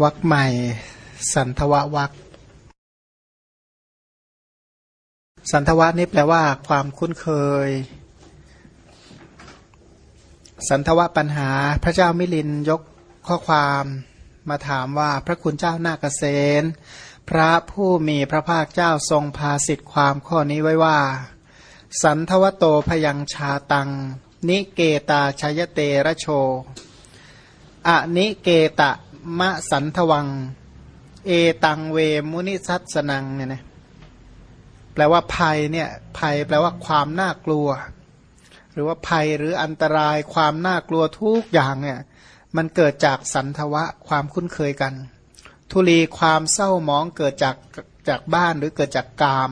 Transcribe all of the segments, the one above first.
วักใหม่ สันทววักสันทวะนี่แปลว่าความคุ้นเคย สันทวะปัญหา พระเจ้ามิลินยกข้อความมาถามว่าพระคุณเจ้านาเกษณพระผู้มีพระภาคเจ้าทรงพาสิทธิความข้อนี้ไว้ว่า สันทวโตพยังชาตัง นิเกตาชยเตระโชอะนิเกตะ มะสันทวัง เอตังเวมุนิสัสนังเนี่ยนะแปลว่าภัยเนี่ยภัยแปลว่าความน่ากลัว หรือว่าภัยหรืออันตรายความน่ากลัวทุกอย่างเนี่ยมันเกิดจากสันทวะความคุ้นเคยกัน ทุลีความเศร้าหมองเกิดจากจากบ้านหรือเกิดจากกาม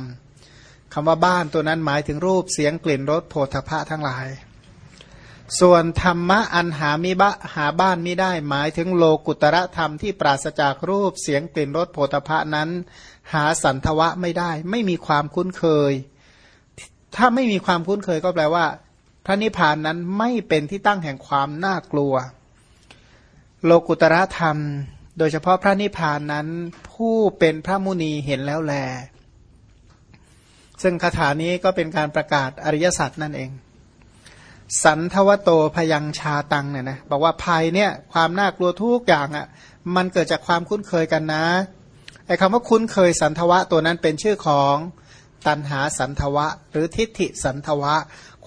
คำว่าบ้านตัวนั้นหมายถึงรูปเสียงกลิ่นรสโผฏฐะทั้งหลาย ส่วนธรรมะอันหามิบะหาบ้านไม่ได้หมายถึงโลกุตระธรรมที่ปราศจากรูปเสียงกลิ่นรสโผฏฐะนั้น หาสันทวะไม่ได้ ไม่มีความคุ้นเคย ถ้าไม่มีความคุ้นเคยก็แปลว่า พระนิพพานนั้นไม่เป็นที่ตั้งแห่งความน่ากลัว โลกุตระธรรม โดยเฉพาะพระนิพพานนั้น ผู้เป็นพระมุนีเห็นแล้วแล ซึ่งคาถานี้ก็เป็นการประกาศอริยสัจนั่นเอง สันทวโตพยังชาตังเนี่ยนะบอกว่าภัยเนี่ยความน่ากลัวทุกอย่างอะ่ะมันเกิดจากความคุ้นเคยกันนะไอ้คำว่าคุ้นเคยสันทวะตัวนั้นเป็นชื่อของตันหาสันทวะ หรือทิฏฐิสันทวะ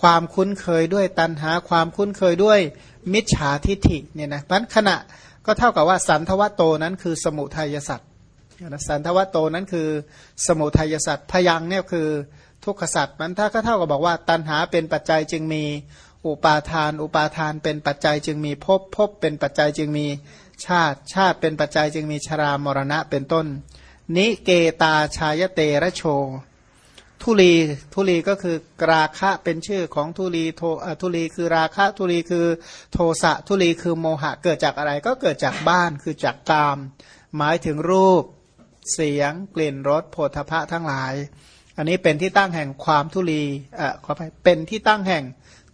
ความคุ้นเคยด้วยตันหาความคุ้นเคยด้วยมิจฉาทิฏฐิเนี่ยนะพันขณะก็เท่ากับว่าสันทวะโตนั้นคือสมุทัยสัตว์สันทวะโตนั้นคือสมุทัยสัตว์พยังเนี่ยคือทุกขสัตว์มันถ้าก็เท่ากับบอกว่าตันหาเป็นปัจจัยจึงมี อุปาทาน อุปาทานเป็นปัจจัยจึงมีภพภพเป็นปัจจัยจึงมีชาติ ชาติเป็นปัจจัยจึงมีชรามรณะเป็นต้น นิเกตาชายเตระโช ทุลีทุลีก็คือราคะเป็นชื่อของทุลีโททุลีคือราคะทุลีคือโทสะทุลีคือโมหะเกิดจากอะไรก็เกิดจากบ้านคือจากกาม หมายถึงรูป เสียง กลิ่นรสโผฏฐะทั้งหลาย อันนี้เป็นที่ตั้งแห่งความทุลีเอ่อขอไปเป็นที่ตั้งแห่ง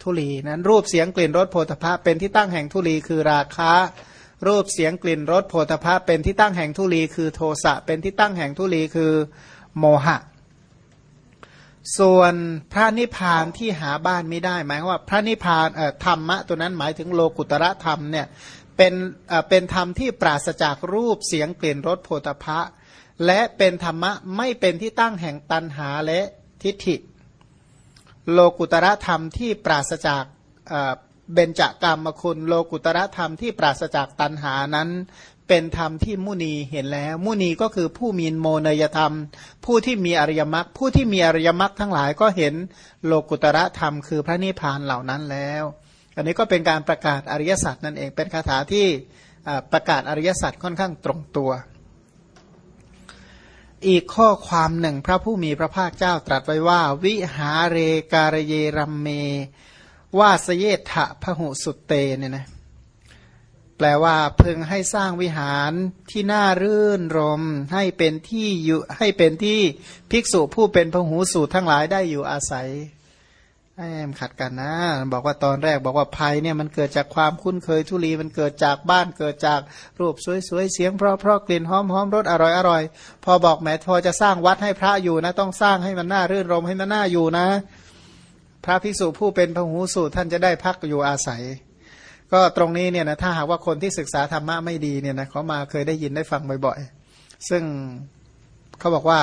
ทุลีนั้นรูปเสียงกลิ่นรสโพธภะเป็นที่ตั้งแห่งทุลีคือราคะ รูปเสียงกลิ่นรสโพธภะเป็นที่ตั้งแห่งทุลีคือโทสะเป็นที่ตั้งแห่งทุลีคือโมหะ ส่วนพระนิพพานที่หาบ้านไม่ได้ หมายว่าพระนิพพานเอ่อธรรมะตัวนั้นหมายถึงโลกุตระธรรมเนี่ยเป็นเป็นธรรมที่ปราศจากรูปเสียงกลิ่นรสโพธภะ และเป็นธรรมะไม่เป็นที่ตั้งแห่งตันหาและทิฏฐิ โลกุตระธรรมที่ปราศจากเบญจากรรมคุณ โลกุตระธรรมที่ปราศจากตัณหานั้น เป็นธรรมที่มุนีเห็นแล้ว มุนีก็คือผู้มีโมเนยธรรม ผู้ที่มีอริยมรรคผู้ที่มีอริยมรรคทั้งหลายก็เห็นโลกุตระธรรมคือพระนิพพานเหล่านั้นแล้ว อันนี้ก็เป็นการประกาศอริยสัจนั่นเองเป็นคาถาที่ประกาศอริยสัจค่อนข้างตรงตัว อีกข้อความหนึ่งพระผู้มีพระภาคเจ้าตรัสไว้ว่า วิหาเรการเยรัมเม วาสเยถะพหุสุตเตเนี่ยนะแปลว่าเพึงให้สร้างวิหารที่น่ารื่นรม ให้เป็นที่อยู่ให้เป็นที่ภิกษุผู้เป็นพหูสูตรทั้งหลายได้อยู่อาศัย แอมขัดกันนะ บอกว่าตอนแรกบอกว่าภัยเนี่ยมันเกิดจากความคุ้นเคยทุลีมันเกิดจากบ้านเกิดจากรูปสวยๆเสียงเพราะเพราะกลิ่นหอมหอมรสอร่อยอร่อยพอบอกแม้พอจะสร้างวัดให้พระอยู่นะ ต้องสร้างให้มันน่ารื่นรมให้มันน่าอยู่นะ พระภิกษุผู้เป็นพหูสูตรท่านจะได้พักอยู่อาศัย ก็ตรงนี้เนี่ยนะถ้าหากว่าคนที่ศึกษาธรรมะไม่ดีเนี่ยนะเขามาเคยได้ยินได้ฟังบ่อยๆ ซึ่งเขาบอกว่า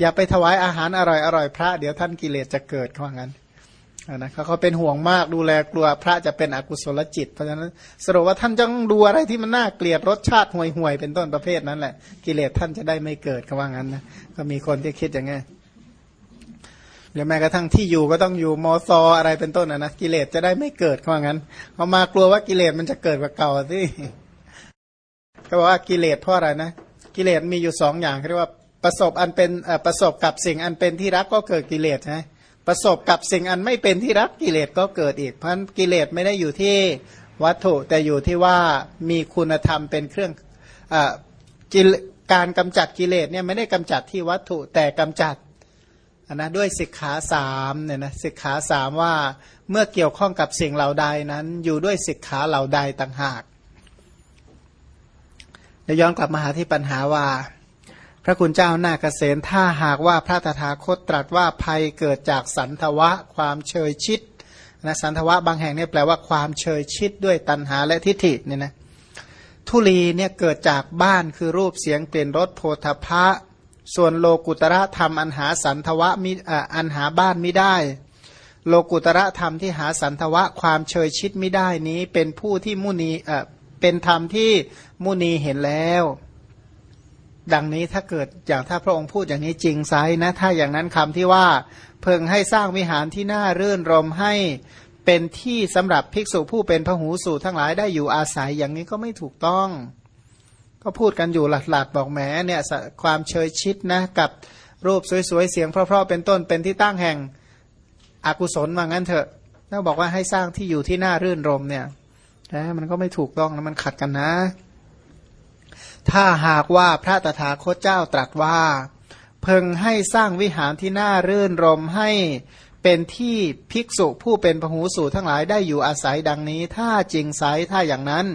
อย่าไปถวายอาหารอร่อยอร่อยพระ เดี๋ยวท่านกิเลสจะเกิดเขาว่างั้น นะเขาเขาเป็นห่วงมากดูแลกลัวพระจะเป็นอกุศลจิต เพราะฉะนั้นสรุปว่าท่านต้องดูอะไรที่มันน่าเกลียดรสชาติห่วยห่วยเป็นต้นประเภทนั้นแหละ กิเลสท่านจะได้ไม่เกิดคำว่างั้นนะก็มีคนที่คิดอย่างงี้หรือแม้กระทั่งที่อยู่ก็ต้องอยู่มอซออะไรเป็นต้นนะนะกิเลสจะได้ไม่เกิดคำว่างั้นเขามากลัวว่ากิเลสมันจะเกิดกว่าเก่าสิเขาบอกว่ากิเลสเพราะอะไรนะกิเลสมีอยู่สองอย่างเรียกว่าประสบอันเป็นประสบกับสิ่งอันเป็นที่รักก็เกิดกิเลสใช่ ประสบกับสิ่งอันไม่เป็นที่รักกิเลสก็เกิดอีก เพราะกิเลสไม่ได้อยู่ที่วัตถุแต่อยู่ที่ว่ามีคุณธรรมเป็นเครื่องอการกำจัดกิเลสเนี่ยไม่ได้กำจัดที่วัตถุแต่กำจัดนะด้วยสิกขาสามเนี่ยนะสิกขาสามว่าเมื่อเกี่ยวข้องกับสิ่งเหล่าใดนั้น อยู่ด้วยสิกขาเหล่าใดต่างหากแล้วย้อนกลับมาหาที่ปัญหาว่า ระคุณเจ้านาเกษตถ้าหากว่าพระตถาคตตรัสว่าภัยเกิดจากสันทวะความเชยชิดนะสันทวะบางแห่งเนี่ยแปลว่าความเชยชิดด้วยตัณหาและทิฏฐิเนี่ยนะทุลีเนี่ยเกิดจากบ้านคือรูปเสียงเปลี่ยนรสโพธพะ ส่วนโลกุตระธรรมอันหาสันทวะมิอันหาบ้านไม่ได้ โลกุตระธรรมที่หาสันทวะความเชยชิดไม่ได้นี้เป็นผู้ที่มุนีเป็นธรรมที่มุนีเห็นแล้ว ดังนี้ถ้าเกิดอย่างถ้าพระองค์พูดอย่างนี้จริงไซนะถ้าอย่างนั้นคำที่ว่าเพิ่งให้สร้างวิหารที่น่ารื่นรมให้เป็นที่สำหรับภิกษุผู้เป็นพหูสูตรทั้งหลายได้อยู่อาศัยอย่างนี้ก็ไม่ถูกต้อง ก็พูดกันอยู่หลัดๆบอกแหมเนี่ยความเชยชิดนะกับรูปสวยๆเสียงเพราะๆเป็นต้นเป็นที่ตั้งแห่งอกุศลว่างั้นเถอะถ้าบอกว่าให้สร้างที่อยู่ที่น่ารื่นรมเนี่ยนะมันก็ไม่ถูกต้องนะมันขัดกันนะ ถ้าหากว่าพระตถาคตเจ้าตรัสว่า เพึงให้สร้างวิหารที่น่ารื่นรมให้เป็นที่ภิกษุผู้เป็นพหูสูตรทั้งหลายได้อยู่อาศัยดังนี้ ถ้าจริงไซถ้าอย่างนั้น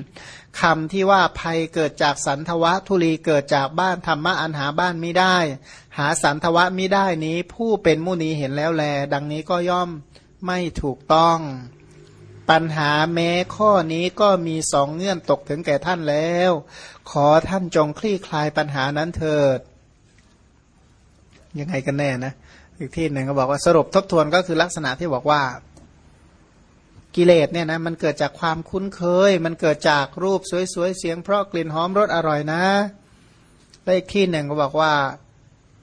คำที่ว่าภัยเกิดจากสันทวะทุลีเกิดจากบ้านธรรมะอันหาบ้านไม่ได้ หาสันทวะไม่ได้นี้ผู้เป็นมุนีเห็นแล้วแล ดังนี้ก็ย่อมไม่ถูกต้อง ปัญหาแม้ข้อนี้ก็มีสองเงื่อนตกถึงแก่ท่านแล้ว ขอท่านจงคลี่คลายปัญหานั้นเถิด ยังไงกันแน่นะ อีกที่หนึ่งก็บอกว่าสรุปทบทวนก็คือลักษณะที่บอกว่า กิเลสเนี่ยนะมันเกิดจากความคุ้นเคย มันเกิดจากรูปสวยๆเสียงเพราะกลิ่นหอมรสอร่อยนะและอีกที่หนึ่งก็บอกว่า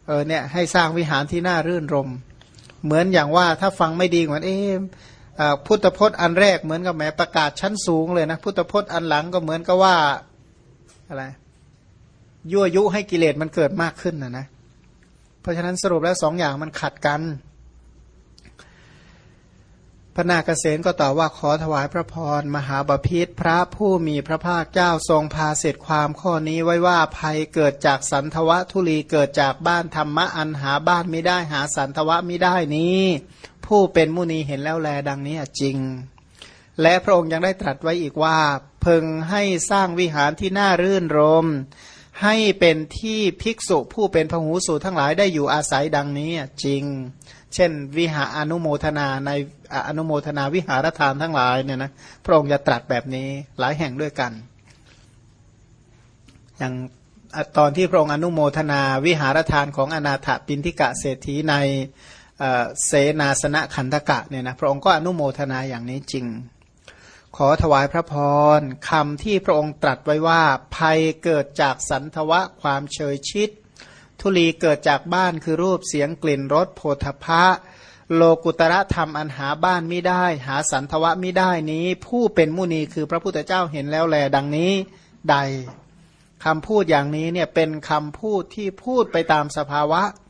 เออเนี่ยให้สร้างวิหารที่น่ารื่นรม เหมือนอย่างว่าถ้าฟังไม่ดีเหมือนเอ๊ พุทธพจน์อันแรกเหมือนกับแหมประกาศชั้นสูงเลยนะพุทธพจน์อันหลังก็เหมือนกับว่าอะไรยั่วยุให้กิเลสมันเกิดมากขึ้นนะนะ เพราะฉะนั้นสรุปแล้วสองอย่างมันขัดกัน พระนาคเษนก็ตอบว่าขอถวายพระพรมหาบาพิษพระผู้มีพระภาคเจ้าทรงพาเสร็จความข้อนี้ไว้ว่าภัยเกิดจากสันทวะทุลีเกิดจากบ้านธรรมะอันหาบ้านไม่ได้หาสันทวะไม่ได้นี้ ผู้เป็นมุนีเห็นแล้วแลดังนี้จริง และพระองค์ยังได้ตรัสไว้อีกว่า เพึงให้สร้างวิหารที่น่ารื่นรม ให้เป็นที่ภิกษุผู้เป็นพหูสูตรทั้งหลายได้อยู่อาศัยดังนี้จริง เช่น วิหาอนุโมทนาในอนุโมทนาวิหารทานทั้งหลายเนี่ยนะพระองค์จะตรัสแบบนี้หลายแห่งด้วยกัน อย่างตอนที่พระองค์อนุโมทนาวิหารทานของอนาถปินทิกะเศรษฐีใน เสนาสนะขันธกะเนี่ยนะพระองค์ก็อนุโมทนาอย่างนี้จริง ขอถวายพระพรคำที่พระองค์ตรัสไว้ว่า ภัยเกิดจากสันทวะความเฉยชิด ทุลีเกิดจากบ้านคือรูปเสียงกลิ่นรสโพธพะ โลกุตระธรรมอันหาบ้านไม่ได้ หาสันทวะไม่ได้นี้ ผู้เป็นมุนีคือพระพุทธเจ้าเห็นแล้วแลดังนี้ใดคำพูดอย่างนี้เนี่ยเป็นคำพูดที่พูดไปตามสภาวะเ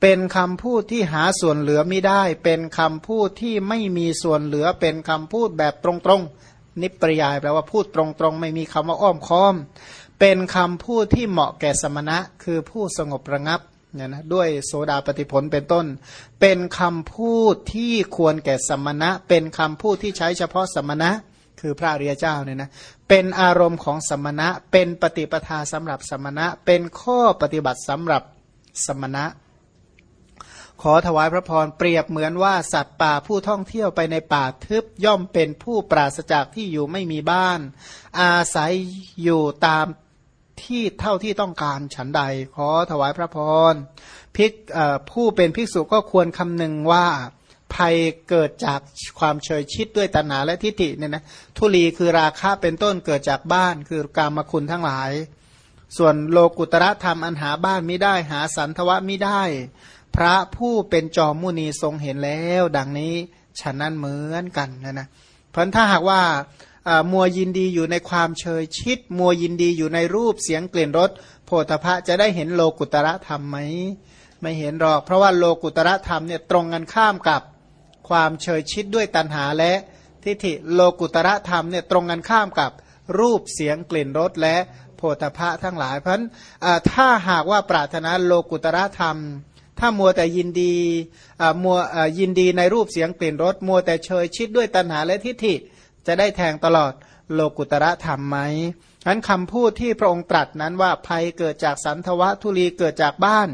เป็นคำพูดที่หาส่วนเหลือไม่ได้ เป็นคำพูดที่ไม่มีส่วนเหลือ เป็นคำพูดแบบตรงๆ นิปริยายแปลว่าพูดตรงๆ ไม่มีคำว่าอ้อมค้อม เป็นคำพูดที่เหมาะแก่สมณะ คือผู้สงบระงับเนี่ยนะด้วยโสดาปฏิผลเป็นต้น เป็นคำพูดที่ควรแก่สมณะ เป็นคำพูดที่ใช้เฉพาะสมณะ คือพระเรียเจ้าเนี่ยนะเป็นอารมณ์ของสมณะ เป็นปฏิปทาสำหรับสมณะ เป็นข้อปฏิบัติสำหรับสมณะ ขอถวายพระพรเปรียบเหมือนว่าสัตว์ป่าผู้ท่องเที่ยวไปในป่าทึบย่อมเป็นผู้ปราศจากที่อยู่ไม่มีบ้าน อาศัยอยู่ตามที่เท่าที่ต้องการฉันใด ขอถวายพระพรพิกผู้เป็นภิกษุก็ควรคำนึงว่าภัยเกิดจากความเฉยชิดด้วยตัณหาและทิฏฐิเนี่ยนะทุลีคือราคะเป็นต้นเกิดจากบ้าน คือกามคุณทั้งหลาย ส่วนโลกุตระธรรมอันหาบ้านไม่ได้หาสันทวะไม่ได้ พระผู้เป็นจอมมุนีทรงเห็นแล้ว ดังนี้ฉันนั้นเหมือนกันนะนะเพราะถ้าหากว่ามัวยินดีอยู่ในความเชยชิด มัวยินดีอยู่ในรูปเสียงกลิ่นรสโพธพะจะได้เห็นโลกุตระธรรมไหมไม่เห็นหรอก เพราะว่าโลกุตระธรรมเนี่ยตรงกันข้ามกับความเชยชิดด้วยตัณหาและทิฏฐิโลกุตระธรรมเนี่ยตรงกันข้ามกับรูปเสียงกลิ่นรสและโพธพะทั้งหลายเพราะฉะนั้นถ้าหากว่าปรารถนาโลกุตระธรรม ถ้ามัวแต่ยินดีมัวยินดีในรูปเสียงกลิ่นรสมัวแต่เชยชิดด้วยตัณหาและทิฏฐิจะได้แทงตลอดโลกุตระธรรมไหมนั้นคำพูดที่พระองค์ตรัสนั้นว่าภัยเกิดจากสันทวะทุลีเกิดจากบ้าน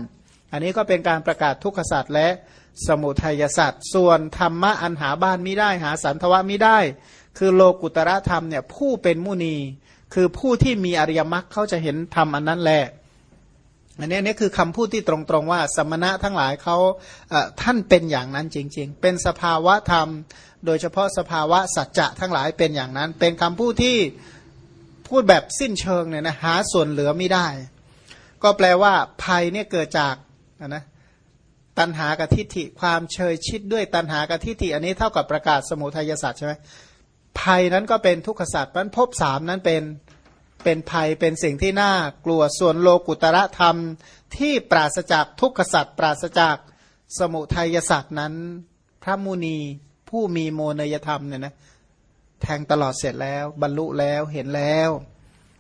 อันนี้ก็เป็นการประกาศทุกขศาสตว์และสมุทัยศาสตว์ส่วนธรรมะอันหาบ้านไม่ได้หาสันทวะไม่ได้ คือโลกุตระธรรมเนี่ยผู้เป็นมุนี คือผู้ที่มีอริยมรรคเขาจะเห็นธรรมอันนั้นแหละ อันนี้นี่คือคำพูดที่ตรงๆว่า สมณะทั้งหลายเขาท่านเป็นอย่างนั้นจริง ๆ เป็นสภาวะธรรม โดยเฉพาะสภาวะสัจจะทั้งหลายเป็นอย่างนั้น เป็นคำพูดที่พูดแบบสิ้นเชิงเนี่ยนะหาส่วนเหลือไม่ได้ ก็แปลว่าภัยเนี่ยเกิดจากนะตัณหากับทิฏฐิความเชยชิดด้วยตัณหากับทิฏฐิอันนี้เท่ากับประกาศสมุทัยศาสตร์ใช่ไหมภัยนั้นก็เป็นทุกขศาสตร์มันพบสามนั้นเป็น เป็นภัยเป็นสิ่งที่น่ากลัวส่วนโลกุตระธรรมที่ปราศจากทุกขสัตว์ปราศจากสมุทัยสัตว์นั้น พระมุนีผู้มีโมนยธรรมเนี่ยนะแทงตลอดเสร็จแล้ว บรรลุแล้วเห็นแล้ว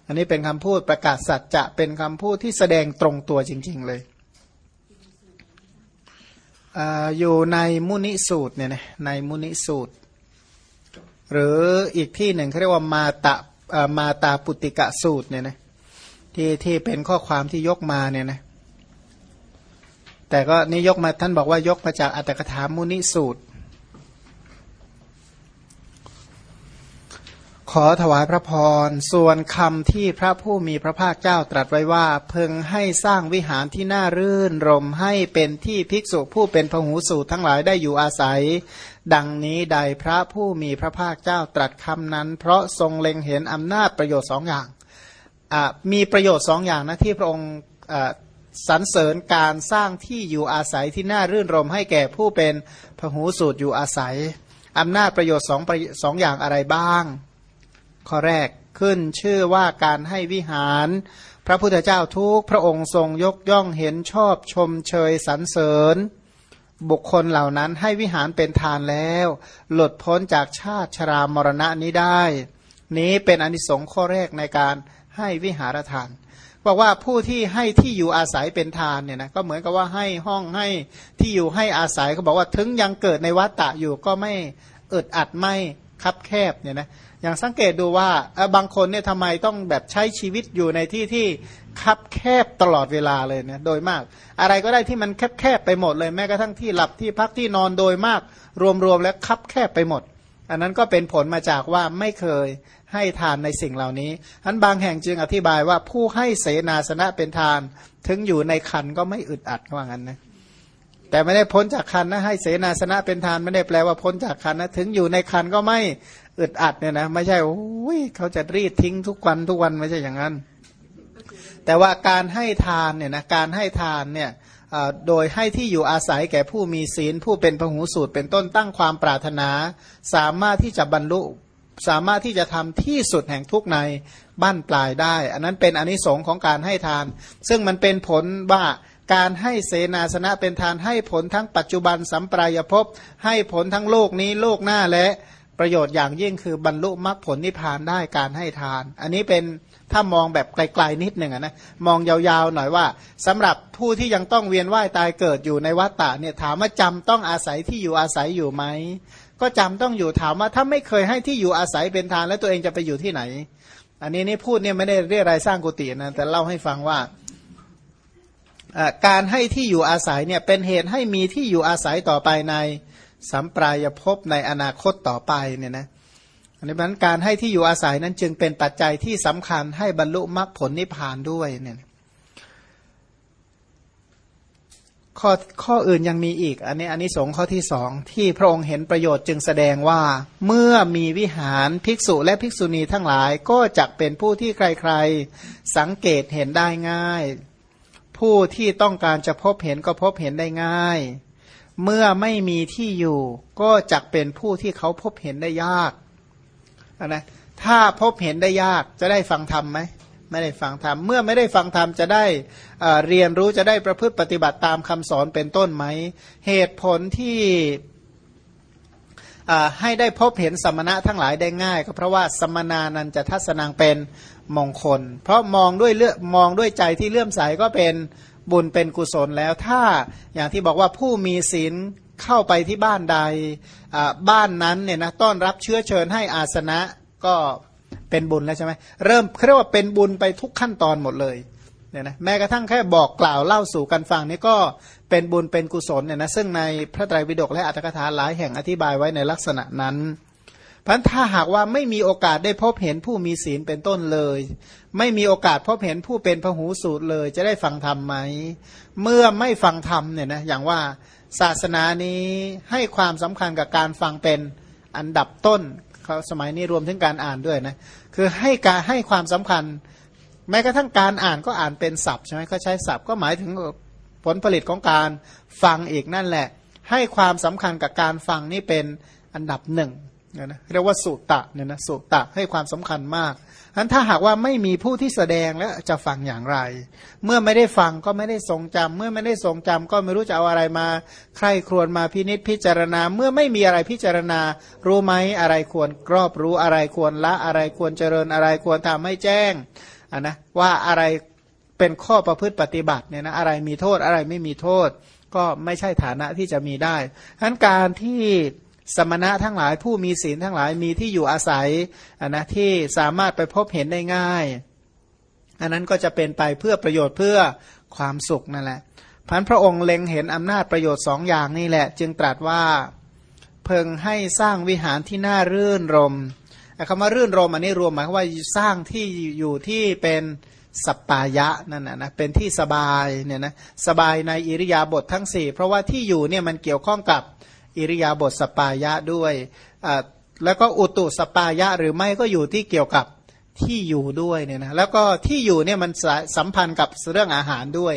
อันนี้เป็นคำพูดประกาศสัจจะเป็นคำพูดที่แสดงตรงตัวจริง ๆ เลยออยู่ในมุนิสูตรเนี่ยนะในมุนิสูตร หรืออีกที่หนึ่งเขาเรียกว่ามาตะ มาตาปุติกะสูตรเนี่ยนะที่ที่เป็นข้อความที่ยกมาเนี่ยนะแต่ก็นี่ยกมาท่านบอกว่ายกมาจากอัตถกถามุนิสูตร ขอถวายพระพร ส่วนคำที่พระผู้มีพระภาคเจ้าตรัสไว้ว่า เพึงให้สร้างวิหารที่น่ารื่นรมให้เป็นที่ภิกษุผู้เป็นพหูสูตรทั้งหลายได้อยู่อาศัย ดังนี้ใดพระผู้มีพระภาคเจ้าตรัสคำนั้น เพราะทรงเล็งเห็นอำนาจประโยชน์สองอย่างมีประโยชน์สองอย่างนะที่พระองค์สรรเสริญการสร้างที่อยู่อาศัยที่น่ารื่นรมให้แก่ผู้เป็นพหูสูตรอยู่อาศัยอำนาจประโยชน์สองสองอย่างอะไรบ้าง ข้อแรกขึ้นชื่อว่าการให้วิหาร พระพุทธเจ้าทุกพระองค์ทรงยกย่องเห็นชอบชมเชยสรรเสริญ บุคคลเหล่านั้นให้วิหารเป็นทานแล้ว หลุดพ้นจากชาติชรามรณะนี้ได้ นี้เป็นอนิสงส์ข้อแรกในการให้วิหารทานบอกว่าผู้ที่ให้ที่อยู่อาศัยเป็นทานเนี่ยนะก็เหมือนกับว่าให้ห้องให้ที่อยู่ให้อาศัยเขาบอกว่าถึงยังเกิดในวัฏฏะอยู่ก็ไม่อึดอัดไม่คับแคบเนี่ยนะ อย่างสังเกตดูว่าบางคนเนี่ยทำไมต้องแบบใช้ชีวิตอยู่ในที่ที่คับแคบตลอดเวลาเลยเนี่ยโดยมาก อะไรก็ได้ที่มันแคบแคบไปหมดเลยแม้กระทั่งที่หลับที่พักที่นอนโดยมาก รวมๆแล้วคับแคบไปหมด อันนั้นก็เป็นผลมาจากว่าไม่เคยให้ทานในสิ่งเหล่านี้อันบางแห่งจึงอธิบายว่าผู้ให้เสนาสนะเป็นทาน ถึงอยู่ในคันก็ไม่อึดอัดว่างั้นนะ แต่ไม่ได้พ้นจากคันนะให้เสนาสนะเป็นทานไม่ได้แปลว่าพ้นจากคันนะถึงอยู่ในคันก็ไม่อึดอัดเนี่ยนะไม่ใช่โอ้ยเขาจะรีดทิ้งทุกวันทุกวันไม่ใช่อย่างนั้น แต่ว่าการให้ทานเนี่ยนะการให้ทานเนี่ยโดยให้ที่อยู่อาศัยแก่ผู้มีศีล ผู้เป็นพหูสูตรเป็นต้นตั้งความปรารถนา สามารถที่จะบรรลุสามารถที่จะทำที่สุดแห่งทุกในบ้านปลายได้ อันนั้นเป็นอนนิสงค์ของการให้ทาน ซึ่งมันเป็นผลว่า การให้เสนาสนะเป็นทานให้ผลทั้งปัจจุบันสัมปรายภพให้ผลทั้งโลกนี้โลกหน้าและประโยชน์อย่างยิ่งคือบรรลุมรรคผลนิพพานได้การให้ทาน อันนี้เป็นถ้ามองแบบไกลๆนิดหนึ่งนะมองยาวๆหน่อยว่าสำหรับผู้ที่ยังต้องเวียนว่ายตายเกิดอยู่ในวัฏฏะเนี่ยถามว่าจำต้องอาศัยที่อยู่อาศัยอยู่ไหมก็จำต้องอยู่ถามว่าถ้าไม่เคยให้ที่อยู่อาศัยเป็นทานแล้วตัวเองจะไปอยู่ที่ไหน อันนี้นี่พูดเนี่ยไม่ได้เรียกรายสร้างกุฏินะแต่เล่าให้ฟังว่า การให้ที่อยู่อาศัยเนี่ยเป็นเหตุให้มีที่อยู่อาศัยต่อไปในสัมปรายภพในอนาคตต่อไปเนี่ยนะอันนี้นั้นการให้ที่อยู่อาศัยนั้นจึงเป็นปัจจัยที่สำคัญให้บรรลุมรรคผลนิพพานด้วยเนี่ยข้อข้ออื่นยังมีอีก อันนี้อันนี้สงข้อที่สองที่พระองค์เห็นประโยชน์จึงแสดงว่า เมื่อมีวิหารภิกษุและภิกษุณีทั้งหลายก็จะเป็นผู้ที่ใครๆ สังเกตเห็นได้ง่าย ผู้ที่ต้องการจะพบเห็นก็พบเห็นได้ง่าย เมื่อไม่มีที่อยู่ ก็จักเป็นผู้ที่เขาพบเห็นได้ยากนะถ้าพบเห็นได้ยากจะได้ฟังธรรมไหมไม่ได้ฟังธรรมเมื่อไม่ได้ฟังธรรมจะได้เรียนรู้จะได้ประพฤติปฏิบัติตามคำสอนเป็นต้นไหม เหตุผลที่ ให้ได้พบเห็นสมณะทั้งหลายได้ง่าย ก็เพราะว่าสมณานันจะทัศนังเป็นมงคล เพราะมองด้วยเลือมองด้วยใจที่เลื่อมใสก็เป็นบุญเป็นกุศลแล้วถ้าอย่างที่บอกว่าผู้มีศีลเข้าไปที่บ้านใดบ้านนั้นเนี่ยนะต้อนรับเชื้อเชิญให้อาสนะก็เป็นบุญแล้วใช่ไหมเริ่มเรียกว่าเป็นบุญไปทุกขั้นตอนหมดเลย เนี่ยนะแม้กระทั่งแค่บอกกล่าวเล่าสู่กันฟังนี่ก็เป็นบุญเป็นกุศลเนี่ยนะซึ่งในพระไตรปิฎกและอัตถกถาหลายแห่งอธิบายไว้ในลักษณะนั้นพันถ้าหากว่าไม่มีโอกาสได้พบเห็นผู้มีศีลเป็นต้นเลย ไม่มีโอกาสพบเห็นผู้เป็นพหูสูตรเลย จะได้ฟังธรรมไหม เมื่อไม่ฟังธรรมเนี่ยนะอย่างว่าศาสนานี้ให้ความสำคัญกับการฟังเป็นอันดับต้นเขาสมัยนี้รวมถึงการอ่านด้วยนะคือให้การให้ความสำคัญ แม้กระทั่งการอ่านก็อ่านเป็นศัพท์ใช่ไหมเขาใช้ศัพท์ก็หมายถึงผลผลิตของการฟังอีกนั่นแหละ ให้ความสำคัญกับการฟังนี่เป็นอันดับหนึ่งนะเรียกว่าสุตะเนี่ยนะสุตะให้ความสำคัญมากนั้นถ้าหากว่าไม่มีผู้ที่แสดงแล้วจะฟังอย่างไร เมื่อไม่ได้ฟังก็ไม่ได้ทรงจำเมื่อไม่ได้ทรงจำก็ไม่รู้จะเอาอะไรมาใคร่ครวญมาพินิษพิจารณา เมื่อไม่มีอะไรพิจารณา รู้ไหมอะไรควรกรอบรู้อะไรควรละอะไรควรเจริญอะไรควรทำให้แจ้งะนะว่าอะไรเป็นข้อประพฤติปฏิบัติเนี่ยนะอะไรมีโทษอะไรไม่มีโทษ ก็ไม่ใช่ฐานะที่จะมีได้ทั้นการที่สมณะทั้งหลายผู้มีศีลทั้งหลายมีที่อยู่อาศัยนนะที่สามารถไปพบเห็นได้ง่าย อันนั้นก็จะเป็นไปเพื่อประโยชน์เพื่อความสุขนั่นแหละพันพระองค์เล็งเห็นอำนาจประโยชน์สองอย่างนี่แหละ จึงตรัสว่าเพิงให้สร้างวิหารที่น่ารื่นรม คำว่ารื่นรมอันนี้รวมหมายว่าสร้างที่อยู่ที่เป็นสปายะนั่นนะนะเป็นที่สบายเนี่ยนะสบายในอิริยาบถทั้ง 4 เพราะว่าที่อยู่เนี่ยมันเกี่ยวข้องกับอิริยาบถสัปปายะด้วยแล้วก็อุตุสัปปายะหรือไม่ก็อยู่ที่เกี่ยวกับ ที่อยู่ด้วยเนี่ยนะแล้วก็ที่อยู่เนี่ยมันสัมพันธ์กับเรื่องอาหารด้วย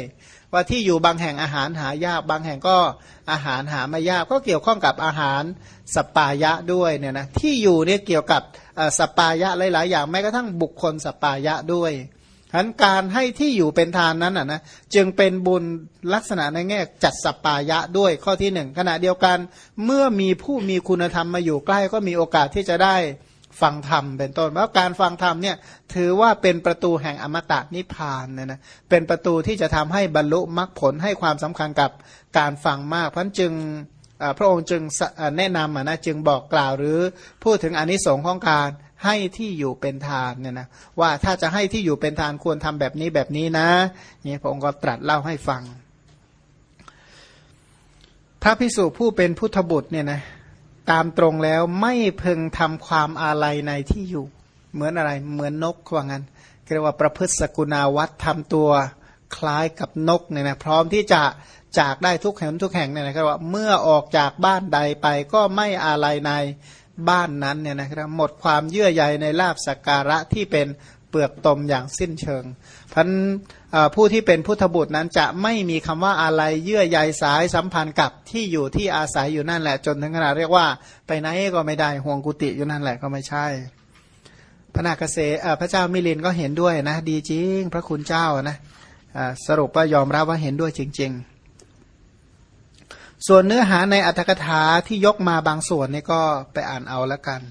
ว่าที่อยู่บางแห่งอาหารหายากบางแห่งก็อาหารหาไม่ยาก ก็เกี่ยวข้องกับอาหารสัปปายะด้วยเนี่ยนะที่อยู่เนี่ยเกี่ยวกับสัปปายะหลายๆ อย่างแม้กระทั่งบุคคลสัปปายะด้วยฉะนั้นการให้ที่อยู่เป็นทานนั้นอะนะจึงเป็นบุญลักษณะในแง่จัดสปายะด้วยข้อที่หนึ่งขณะเดียวกันเมื่อมีผู้มีคุณธรรมมาอยู่ใกล้ก็มีโอกาสที่จะได้ ฟังธรรมเป็นต้นว่าการฟังธรรมเนี่ยถือว่าเป็นประตูแห่งอมตะนิพพานเนี่ยนะเป็นประตูที่จะทำให้บรรลุมรรคผลให้ความสำคัญกับการฟังมาก เพราะจึงพระองค์จึงแนะนำนะจึงบอกกล่าวหรือพูดถึงอนิสงค์ของการให้ที่อยู่เป็นทานเนี่ยนะว่าถ้าจะให้ที่อยู่เป็นทานควรทำแบบนี้แบบนี้นะนี่พระองค์ก็ตรัสเล่าให้ฟัง พระพิสุผู้เป็นพุทธบุตรเนี่ยนะ ตามตรงแล้วไม่พึงทำความอาลัยในที่อยู่ เหมือนอะไรเหมือนนกว่างั้นเรียกว่าประพฤติสกุณาวัดทำตัวคล้ายกับนกเนี่ยนะพร้อมที่จะจากได้ทุกแห่งทุกแห่งเนี่ยนะครับว่าเมื่อออกจากบ้านใดไปก็ไม่อาลัยในบ้านนั้นเนี่ยนะครับหมดความเยื่อใยในลาบสักการะที่เป็น เปลือกตมอย่างสิ้นเชิงพันผู้ที่เป็นพุทธบุตรนั้นจะไม่มีคำว่าอะไรเยื่อใยสายสัมพันธ์กับที่อยู่ที่อาศัยอยู่นั่นแหละ จนถึงขนาดเรียกว่าไปไหนก็ไม่ได้ห่วงกุฏิอยู่นั่นแหละก็ไม่ใช่ พระนาคเษพระเจ้ามิลินก็เห็นด้วยนะ ดีจริง พระคุณเจ้านะสรุปว่ายอมรับว่าเห็นด้วยจริง ๆ ส่วนเนื้อหาในอัตถกถาที่ยกมาบางส่วนนี่ก็ไปอ่านเอาแล้วกัน